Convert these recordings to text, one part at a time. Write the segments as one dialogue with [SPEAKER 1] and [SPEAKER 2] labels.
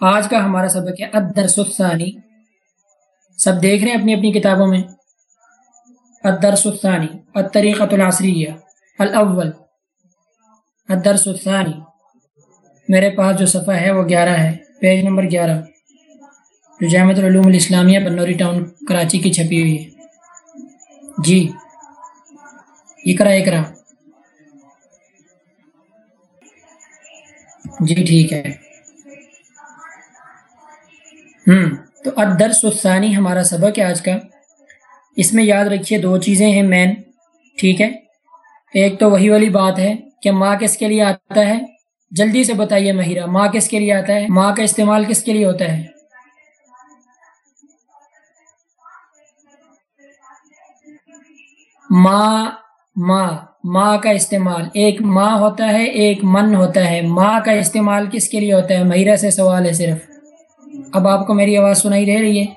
[SPEAKER 1] آج کا ہمارا سبق ہے الدرس الثانی۔ سب دیکھ رہے ہیں اپنی اپنی کتابوں میں؟ الدرس الثانی، الطریقۃ العصریہ، الاول۔ الدرس الثانی۔ میرے پاس جو صفحہ ہے وہ گیارہ ہے، پیج نمبر گیارہ۔ جو جامعۃ العلوم الاسلامیہ، بنوری ٹاؤن، کراچی کی چھپی ہوئی ہے۔ جی۔ اقرا اقرا جی ٹھیک ہے۔ ہوں تو ادرس الثانی ہمارا سبق ہے آج کا۔ اس میں یاد رکھیے دو چیزیں ہیں مین ٹھیک ہے؟ ایک تو وہی والی بات ہے کہ ماں کس کے لیے آتا ہے؟ جلدی سے بتائیے مہیرہ، ماں کس کے لیے آتا ہے؟ ماں کا استعمال کس کے لیے ہوتا ہے؟ ماں ماں ماں کا استعمال۔ ایک ماں ہوتا ہے، ایک من ہوتا ہے۔ ماں کا استعمال کس کے لیے ہوتا ہے؟ مہیرہ سے سوال ہے صرف۔ اب آپ کو میری آواز سنائی دے رہی ہے۔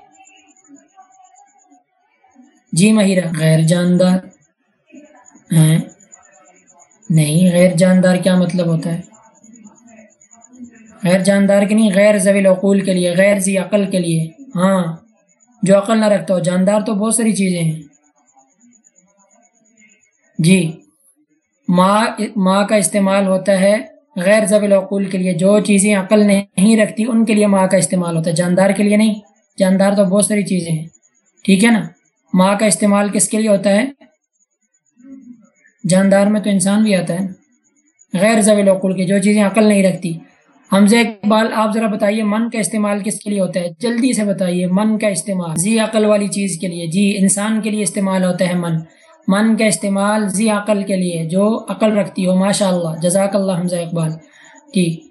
[SPEAKER 1] جی مہیرہ غیر جاندار۔ ہیں؟ نہیں، غیر جاندار کیا مطلب ہوتا ہے؟ غیر جاندار کے نہیں، غیر زویل عقول کے لیے، غیر ذی عقل کے لیے۔ ہاں جو عقل نہ رکھتا ہو۔ جاندار تو بہت ساری چیزیں ہیں۔ جی ماں ماں کا استعمال ہوتا ہے غیر ضبی العقول کے لیے جو چیزیں عقل نہیں رکھتی، ان کے لیے ماں کا استعمال ہوتا ہے۔ جاندار کے لیے نہیں، جاندار تو بہت ساری چیزیں ہیں۔ ٹھیک ہے نا؟ ماں کا استعمال کس کے لیے ہوتا ہے؟ جاندار میں تو انسان بھی آتا ہے۔ غیر ضبی العقول کی جو چیزیں عقل نہیں رکھتی۔ حمزہ اقبال، آپ ذرا بتائیے، من کا استعمال کس کے لیے ہوتا ہے؟ جلدی سے بتائیے، من کا استعمال۔ زی عقل والی چیز کے لیے۔ جی انسان کے لیے استعمال ہوتا ہے من۔ من کا استعمال ذی عقل کے لیے، جو عقل رکھتی ہو ماشاء اللہ جزاک اللہ حمزہ اقبال۔ ٹھیک۔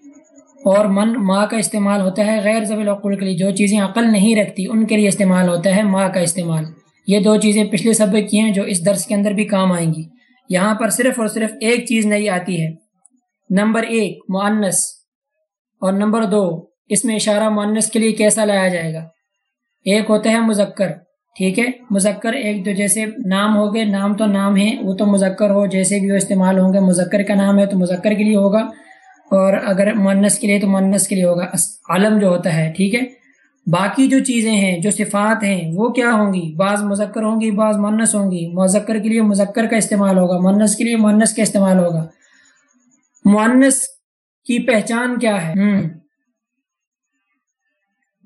[SPEAKER 1] اور من ماں کا استعمال ہوتا ہے غیر ضبی العقل کے لیے، جو چیزیں عقل نہیں رکھتی، ان کے لیے استعمال ہوتا ہے ماں کا استعمال۔ یہ دو چیزیں پچھلے سبق کی ہیں جو اس درس کے اندر بھی کام آئیں گی۔ یہاں پر صرف اور صرف ایک چیز نئی آتی ہے۔ نمبر ایک معنس اور نمبر دو، اس میں اشارہ معنس کے لیے کیسا لایا جائے گا؟ ایک ہوتا ہے مذکر۔ ٹھیک ہے؟ مذکر ایک جو جیسے نام ہو گئے، نام تو نام ہے وہ تو مذکر ہو، جیسے بھی وہ استعمال ہوں گے، مذکر کا نام ہے تو مذکر کے لیے ہوگا۔ اور اگر منس کے لیے تو منس کے لیے ہوگا۔ عالم جو ہوتا ہے، ٹھیک ہے؟ باقی جو چیزیں ہیں، جو صفات ہیں، وہ کیا ہوں گی؟ بعض مذکر ہوں گی، بعض منس ہوں گی۔ مذکر کے لیے مذکر کا استعمال ہوگا منس کے لیے منس کا استعمال ہوگا۔ معنس کی پہچان کیا ہے؟ ہوں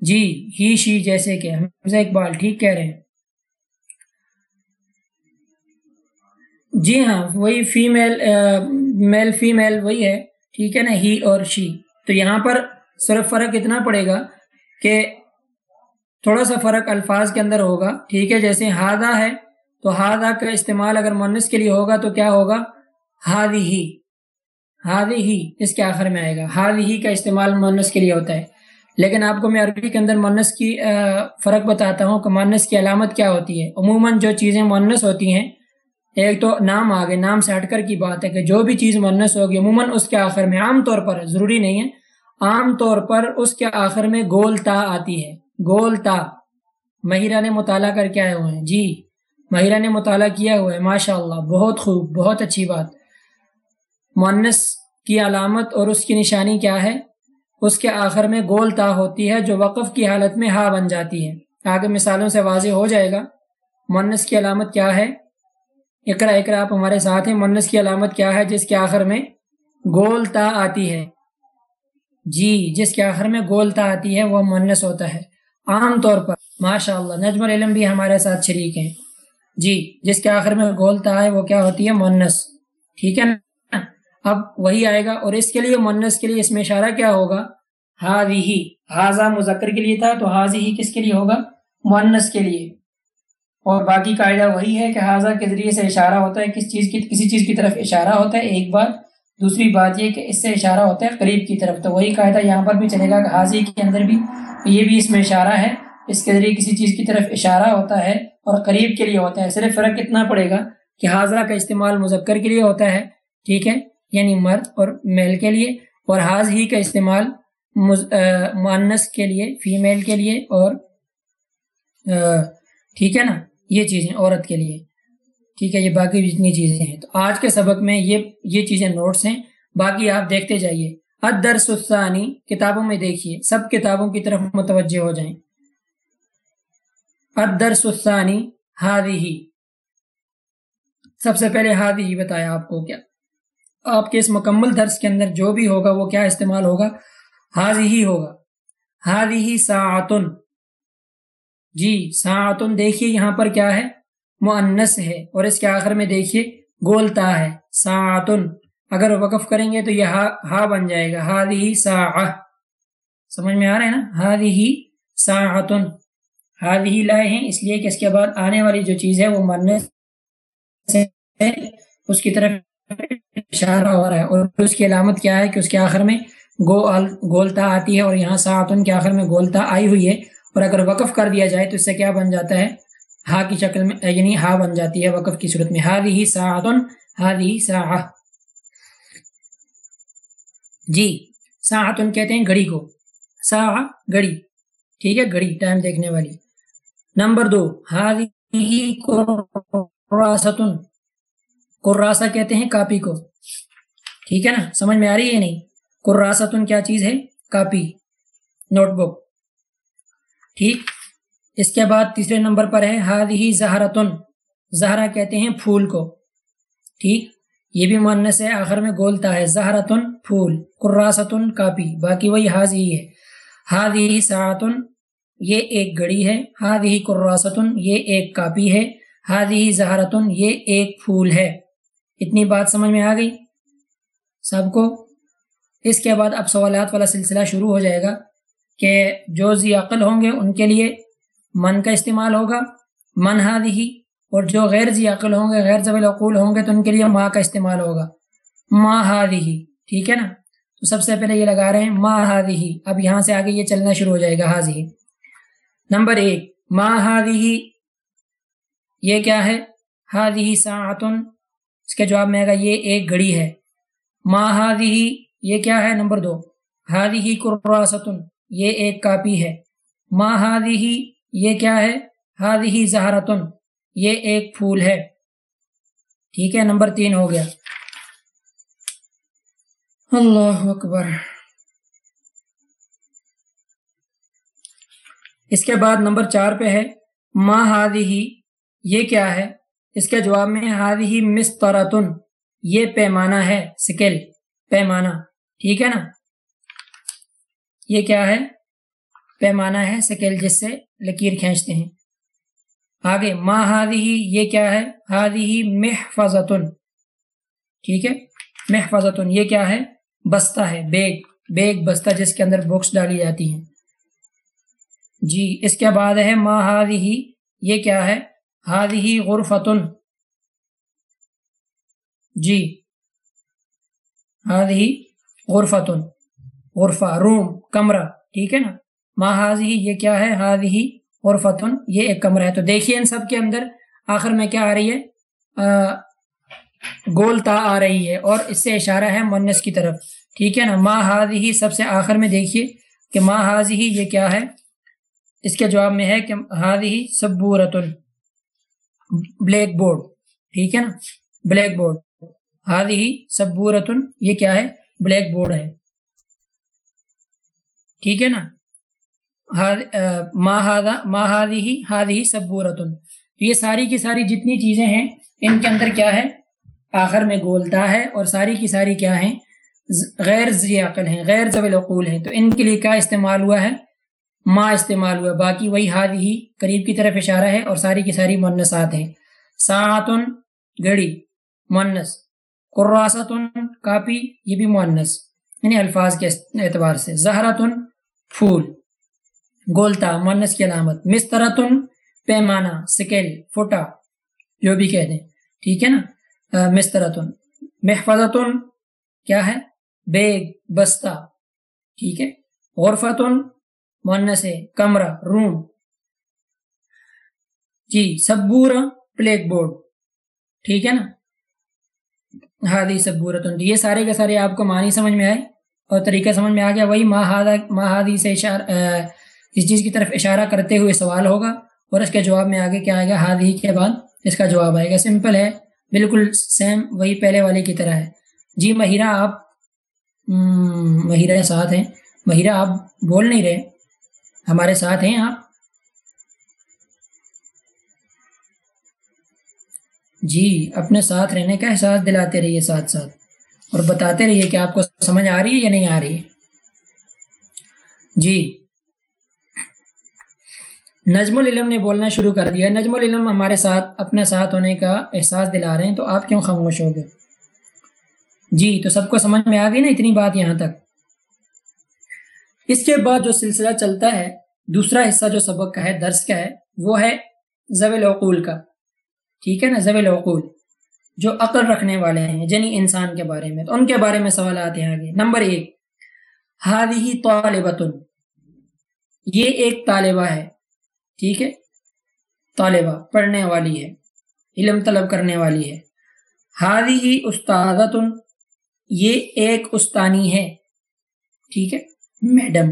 [SPEAKER 1] جی ہی، شی جیسے کہ حمزہ اقبال، ٹھیک کہہ رہے ہیں۔ جی ہاں وہی فیمیل میل فیمیل وہی ہے، ٹھیک ہے نا، ہی اور شی۔ تو یہاں پر صرف فرق اتنا پڑے گا کہ تھوڑا سا فرق الفاظ کے اندر ہوگا، ٹھیک ہے، جیسے ہادہ ہے تو ہادہ کا استعمال اگر منس کے لیے ہوگا تو کیا ہوگا؟ ہادی ہی۔ ہادی ہی، اس کے آخر میں آئے گا۔ ہادی ہی کا استعمال منس کے لیے ہوتا ہے۔ لیکن آپ کو میں عربی کے اندر مونس کی فرق بتاتا ہوں کہ مونس کی علامت کیا ہوتی ہے۔ عموماً جو چیزیں مونس ہوتی ہیں، ایک تو نام آگے، نام سے ہٹ کر کی بات ہے کہ جو بھی چیز مونس ہوگی، عموماً اس کے آخر میں، عام طور پر، ضروری نہیں ہے، عام طور پر اس کے آخر میں گول تا آتی ہے۔ گول تا۔ مہیرہ نے مطالعہ کر کے آئے ہوئے ہیں۔ جی مہیرہ نے مطالعہ کیا ہوا ہے۔ ماشاء اللہ بہت خوب، بہت اچھی بات۔ مونس کی علامت اور اس کی نشانی کیا ہے؟ اس کے آخر میں گول تا ہوتی ہے جو وقف کی حالت میں ہا بن جاتی ہے۔ آگے مثالوں سے واضح ہو جائے گا منس کی علامت کیا ہے؟ اقرا اقرا آپ ہمارے ساتھ ہیں۔ منس کی علامت کیا ہے؟ جس کے آخر میں گول تا آتی ہے۔ جی جس کے آخر میں گول تا آتی ہے، وہ منس ہوتا ہے۔ عام طور پر ماشاء اللہ نجم العلم بھی ہمارے ساتھ شریک ہیں۔ جی جس کے آخر میں گول تا ہے، وہ کیا ہوتی ہے؟ منس ٹھیک ہے نا؟ اب وہی آئے گا اور اس کے لیے منس کے لیے اس میں اشارہ کیا ہوگا؟ ہاضی ہی حاضہ مذکر کے لیے تھا تو حاضی ہی کس کے لیے ہوگا؟ منس کے لیے۔ اور باقی قاعدہ وہی ہے کہ حاضہ کے ذریعے سے اشارہ ہوتا ہے، کس چیز کی، کسی چیز کی طرف اشارہ ہوتا ہے ایک بات دوسری بات یہ کہ اس سے اشارہ ہوتا ہے قریب کی طرف۔ تو وہی قاعدہ یہاں پر بھی چلے گا کہ حاضی کے اندر بھی یہ بھی اس میں اشارہ ہے۔ اس کے ذریعے کسی چیز کی طرف اشارہ ہوتا ہے اور قریب کے لیے ہوتا ہے۔ صرف فرق کتنا پڑے گا کہ حاضرہ کا استعمال مذکر کے لیے ہوتا ہے۔ ٹھیک ہے؟ یعنی مرد اور میل کے لیے اور حاض ہی کا استعمال معنس کے لیے، فیمیل کے لیے اور ٹھیک ہے نا؟ یہ چیزیں عورت کے لیے۔ ٹھیک ہے، یہ باقی جتنی چیزیں ہیں۔ تو آج کے سبق میں یہ یہ چیزیں نوٹس ہیں۔ باقی آپ دیکھتے جائیے۔ ادرس الثانی، کتابوں میں دیکھیے۔ سب کتابوں کی طرف متوجہ ہو جائیں۔ ادرس الثانی ہادی سب سے پہلے ہادی ہی بتایا آپ کو کیا۔ آپ کے اس مکمل درس کے اندر جو بھی ہوگا وہ کیا استعمال ہوگا؟ ہادی ہی ہوگا۔ ہادی ہی ساعتن۔ جی ساعتن دیکھیے یہاں پر کیا ہے؟ معنس ہے اور اس کے آخر میں دیکھیے گولتا ہے۔ ساعتن۔ اگر وقف کریں گے تو یہ ہا ہا بن جائے گا۔ ہادی سا سمجھ میں آ رہا ہے نا؟ ہادی ہی ساعتن۔ ہادی ہی لائے ہیں، اس لیے کہ اس کے بعد آنے والی جو چیز ہے وہ مرنے سے اس کی طرف اشارہ ہو رہا ہے۔ اور اس کی علامت کیا ہے کہ اس کے آخر میں گو گولتا آتی ہے اور یہاں ساعتن کے آخر میں گولتا آئی ہوئی ہے۔ اور اگر وقف کر دیا جائے تو اس سے کیا بن جاتا ہے؟ ہا کی شکل میں یعنی ہا بن جاتی ہے وقف کی صورت میں۔ ہادی ہی ساعتن ہادی ہی سا جی ساعتن کہتے ہیں گھڑی کو۔ سا گھڑی۔ ٹھیک ہے، گھڑی، ٹائم دیکھنے والی۔ نمبر دو قراستن قراسہ کہتے ہیں کاپی کو۔ ٹھیک ہے نا؟ سمجھ میں آ رہی ہے نہیں؟ قراستن کیا چیز ہے؟ Copy, notebook. ٹھیک؟ اس کے بعد تیسرے نمبر پر ہے ہادی زہرتن زہرا کہتے ہیں پھول کو۔ ٹھیک؟ یہ بھی مانس ہے، آخر میں گولتا ہے زہرتن پھول قراستن کاپی، باقی وہی حاضی ہے۔ ہادی ساعتن، یہ ایک گھڑی ہے۔ ہادی قراستن یہ ایک کاپی ہے۔ ہادی زہرتن یہ ایک پھول ہے۔ اتنی بات سمجھ میں آ گئی؟ سب کو؟ اس کے بعد اب سوالات والا سلسلہ شروع ہو جائے گا کہ جو ذی عقل ہوں گے ان کے لیے من کا استعمال ہوگا، من ہادی اور جو غیر ذی عقل ہوں گے، غیر زبل عقول ہوں گے، تو ان کے لیے ماں کا استعمال ہوگا۔ ماں ہادی ٹھیک ہے نا؟ تو سب سے پہلے یہ لگا رہے ہیں ماں ہادی اب یہاں سے آگے یہ چلنا شروع ہو جائے گا حاضی نمبر ایک ماں ہادی یہ کیا ہے؟ ہادی ساعتن اس کے جواب میں آئے گا، یہ ایک گھڑی ہے۔ ماں ہادی یہ کیا ہے؟ نمبر دو۔ ہادی قراستن یہ ایک کاپی ہے۔ ماں ہادی یہ کیا ہے؟ ہادی زہرتن، یہ ایک پھول ہے۔ ٹھیک ہے، نمبر تین ہو گیا۔ اللہ اکبر۔ اس کے بعد نمبر چار پہ ہے۔ ما ہادی یہ کیا ہے؟ اس کے جواب میں ہادی ہی مسترتن یہ پیمانہ ہے سکل پیمانہ، ٹھیک ہے نا؟ یہ کیا ہے؟ پیمانہ ہے سکیل، جس سے لکیر کھینچتے ہیں۔ آگے، ما ہادی یہ کیا ہے؟ ہادی محفظتن، ٹھیک ہے؟ محفظتن، یہ کیا ہے؟ بستہ ہے، بیگ بیگ بستہ، جس کے اندر بکس ڈالی جاتی ہیں۔ جی اس کے بعد ہے ما ہادی یہ کیا ہے؟ ہادی غرفتن جی. ہادی غرفتن غرفہ، روم، کمرہ، ٹھیک ہے نا؟ ما ہادی یہ کیا ہے؟ ہادی اور فتن یہ ایک کمرہ ہے۔ تو دیکھیے ان سب کے اندر آخر میں کیا آ رہی ہے؟ گولتا آ رہی ہے اور اس سے اشارہ ہے منس کی طرف۔ ٹھیک ہے نا؟ ماں ہاضی ہی سب سے آخر میں دیکھیے کہ ماں حاضی ہی یہ کیا ہے؟ اس کے جواب میں ہے کہ ہاضی ہی سبورتن بلیک بورڈ، ٹھیک ہے نا؟ Black board. ہاضی ہی سبورتن، یہ کیا ہے؟ بلیک بورڈ ہے۔ ٹھیک ہے نا؟ ماہادی ہی ہادی سبورتن۔ یہ ساری کی ساری جتنی چیزیں ہیں، ان کے اندر کیا ہے؟ آخر میں گولتا ہے۔ اور ساری کی ساری کیا ہیں؟ غیر ذی عقل ہیں، غیر زبل عقول ہیں۔ تو ان کے لیے کیا استعمال ہوا ہے؟ ما استعمال ہوا، باقی وہی ہادی ہی قریب کی طرف اشارہ ہے اور ساری کی ساری منسات ہیں۔ ساعتن گھڑی منس قراستن کاپی، یہ بھی مونس یعنی الفاظ کے اعتبار سے۔ زہرتن پھول۔ گولتا مونس کی علامت۔ مسترتن پیمانہ، سکیل، فوٹا، جو بھی کہہ دیں۔ ٹھیک ہے نا؟ مسترتن محفظتن کیا ہے؟ بیگ، بستہ۔ ٹھیک ہے؟ غرفتن مونس ہے کمرہ، روم۔ جی سبور بلیک بورڈ۔ ٹھیک ہے نا؟ جی، ہادی سبورتن یہ سارے کے سارے آپ کو معنی سمجھ میں آئے اور طریقہ سمجھ میں آ گیا۔ وہی ماہادی سے اشار اس چیز کی طرف اشارہ کرتے ہوئے سوال ہوگا اور اس کے جواب میں آگے کیا آئے گا؟ ہاد ہی کے بعد اس کا جواب آئے گا۔ سمپل ہے، بالکل سیم، وہی پہلے والے کی طرح ہے۔ جی مہیرہ آپ مہیرہ ساتھ ہیں۔ مہیرہ آپ بول نہیں رہے۔ ہمارے ساتھ ہیں آپ؟ جی اپنے ساتھ رہنے کا احساس دلاتے رہیے ساتھ ساتھ اور بتاتے رہیے کہ آپ کو سمجھ آ رہی ہے یا نہیں آ رہی ہے۔ جی۔ نجم العلم نے بولنا شروع کر دیا۔ نجم العلم ہمارے ساتھ، اپنے ساتھ ہونے کا احساس دلا رہے ہیں، تو آپ کیوں خاموش ہو گئے؟ جی تو سب کو سمجھ میں آ گئی نا اتنی بات یہاں تک؟ اس کے بعد جو سلسلہ چلتا ہے، دوسرا حصہ جو سبق کا ہے، درس کا ہے، وہ ہے زویل العقول کا۔ ٹھیک ہے نا؟ زویل العقول۔ جو عقل رکھنے والے ہیں جنی انسان کے بارے میں۔ تو ان کے بارے میں سوال آتے ہیں آگے۔ نمبر ایک ہادی طالبۃ یہ ایک طالبہ ہے۔ ٹھیک ہے؟ طالبہ، پڑھنے والی ہے۔ علم طلب کرنے والی ہے۔ ہادی ہی استاد یہ ایک استانی ہے۔ ٹھیک ہے؟ میڈم۔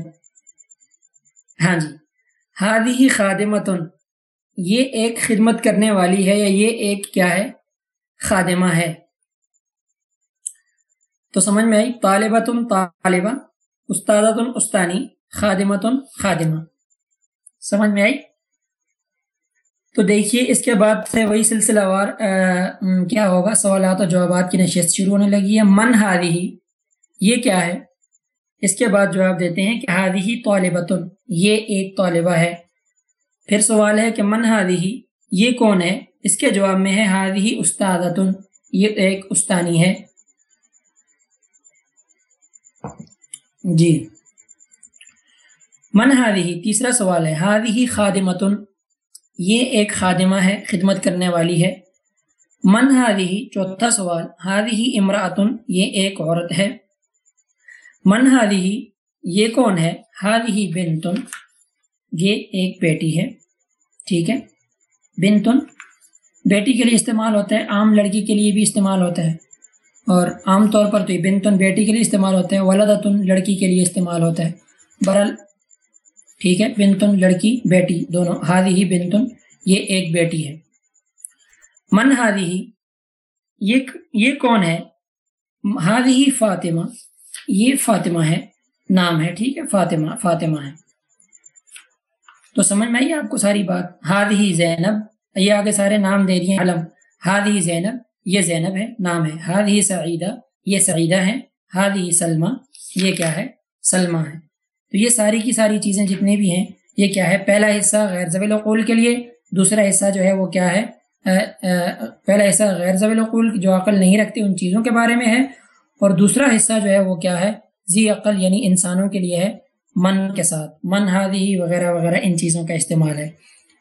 [SPEAKER 1] ہاں جی۔ ہادی ہی خادمتن۔ یہ ایک خدمت کرنے والی ہے یا یہ ایک کیا ہے؟ خادمہ ہے۔ تو سمجھ میں آئی؟ طالبۃ طالبہ استاد استانی خادمت خادمہ۔ سمجھ میں آئی؟ تو دیکھیے، اس کے بعد سے وہی سلسلہ وار کیا ہوگا؟ سوالات اور جوابات کی نشست شروع ہونے لگی ہے۔ من ہادی ہی، یہ کیا ہے؟ اس کے بعد جواب دیتے ہیں کہ ہادی ہی طالبۃ یہ ایک طالبہ ہے۔ پھر سوال ہے کہ من ہادی ہی یہ کون ہے؟ اس کے جواب میں ہے ہادی ہی استاد یہ ایک استانی ہے۔ جی۔ من ہادی ہی تیسرا سوال ہے ہادی ہی خادمتن، یہ ایک خادمہ ہے، خدمت کرنے والی ہے۔ من ہادی ہی چوتھا سوال ہادی ہی امراۃن یہ ایک عورت ہے۔ من ہادی ہی، یہ کون ہے؟ ہادی ہی بنتن، یہ ایک بیٹی ہے، ٹھیک ہے؟ بنتن بیٹی کے لیے استعمال ہوتا ہے، عام لڑکی کے لیے بھی استعمال ہوتا ہے۔ اور عام طور پر تو یہ بنتن بیٹی کے لیے استعمال ہوتا ہے ولادتن لڑکی کے لیے استعمال ہوتا ہے۔ برل ٹھیک ہے، بنتن، لڑکی، بیٹی، دونوں، ہادی ہی، بنتن، یہ ایک بیٹی ہے۔ من ہادی ہی، یہ یہ کون ہے؟ ہادی ہی فاطمہ یہ فاطمہ ہے، نام ہے، ٹھیک ہے؟ فاطمہ فاطمہ ہے۔ تو سمجھ میں آئیے آپ کو ساری بات؟ ہاد ہی زینب، یہ آگے سارے نام دے دیے علم۔ ہاد ہی زینب، یہ زینب ہے، نام ہے۔ ہاد ہی سعیدہ، یہ سعیدہ ہے۔ ہاد ہی سلمہ، یہ کیا ہے؟ سلمہ ہے۔ تو یہ ساری کی ساری چیزیں جتنے بھی ہیں، یہ کیا ہے؟ پہلا حصہ غیر زویل القول کے لیے، دوسرا حصہ جو ہے وہ کیا ہے؟ پہلا حصہ غیر زویل القول جو عقل نہیں رکھتے ان چیزوں کے بارے میں ہے۔ اور دوسرا حصہ جو ہے وہ کیا ہے؟ ذی عقل یعنی انسانوں کے لیے ہے، من کے ساتھ۔ من ہادی وغیرہ وغیرہ ان چیزوں کا استعمال ہے۔